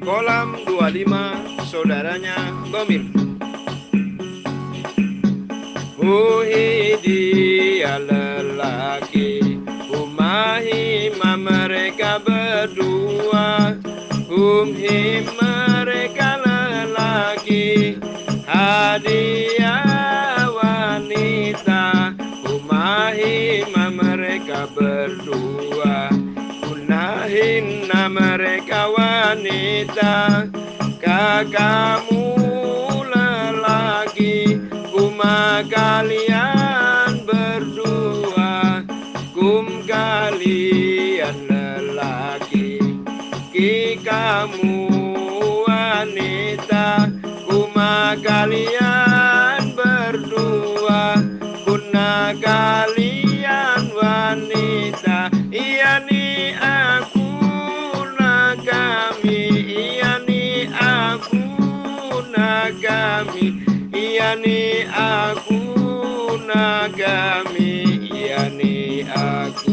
Kolam 25 saudaranya Gomil dia lelaki Umahima mereka berdua. Umhi mereka lelaki Hadiah wanita. Umahima mereka berdua. Unahinna mereka wanita Kakakmu lelaki Kuma kalian berdua Kum kalian lelaki. Ki kamu wanita Kuma kalian berdua Kuna kalian wanita nagami Iya ni aku nagami Iya ni aku